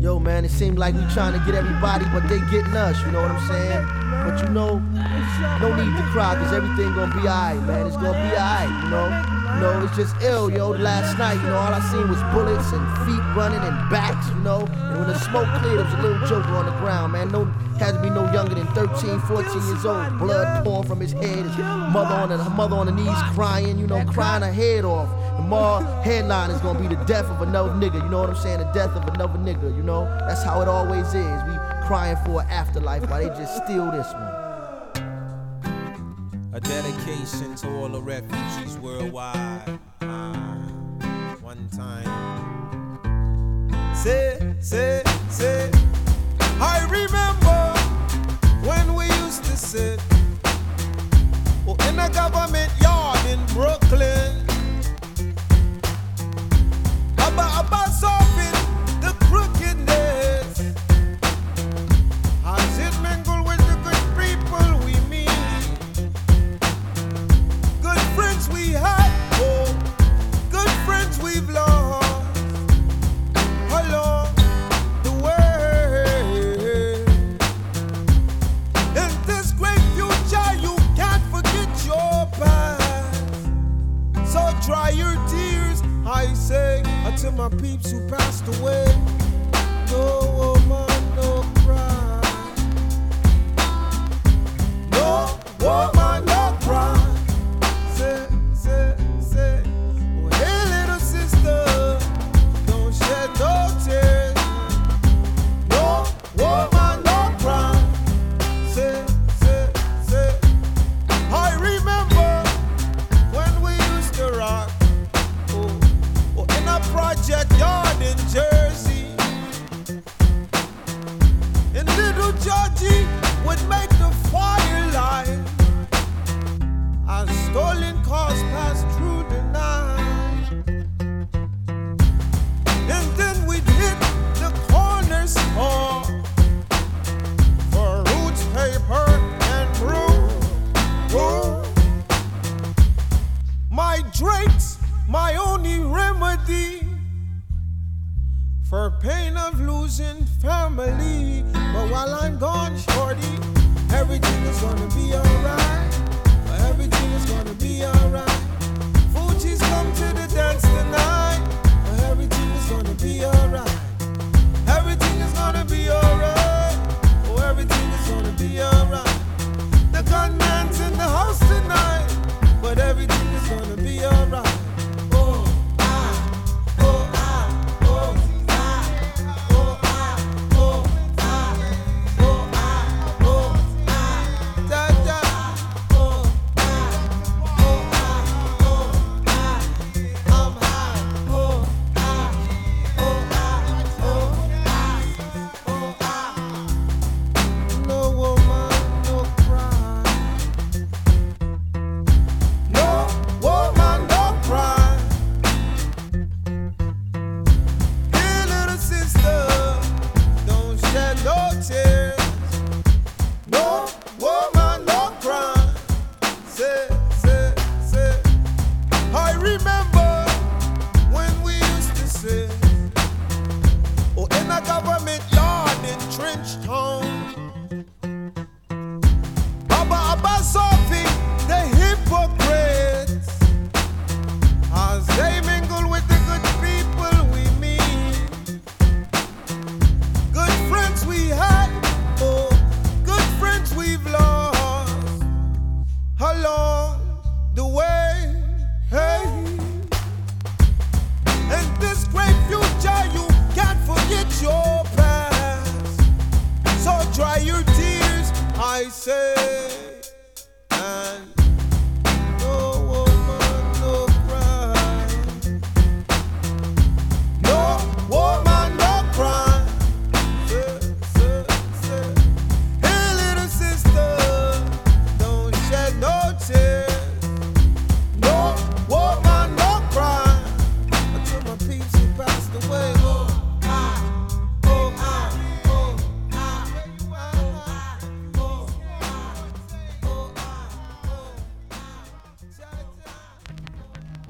Yo, man, it seems like we trying to get everybody, but they getting us, you know what I'm saying? But you know, no need to cry, cause everything gonna be alright, man. It's gonna be alright, you know? You know, it's just ill, yo. Last night, you know, all I seen was bullets and feet running and backs, you know? And when the smoke cleared, there was a little joker on the ground, man. No, had to be no younger than 13, 14 years old. Blood pouring from his head, his mother on the, her mother on the knees crying, you know, crying her head off. The more headline is gonna be the death of another nigga, you know what I'm saying? The death of another nigga, you know? That's how it always is. We crying for an afterlife while they just steal this one. A dedication to all the refugees worldwide. Uh, one time. Say, say, say. I remember when we used to sit oh, in a government yard in Brooklyn. My peeps who passed away. For pain of losing family. But while I'm gone, shorty, everything is gonna be alright. vai ser.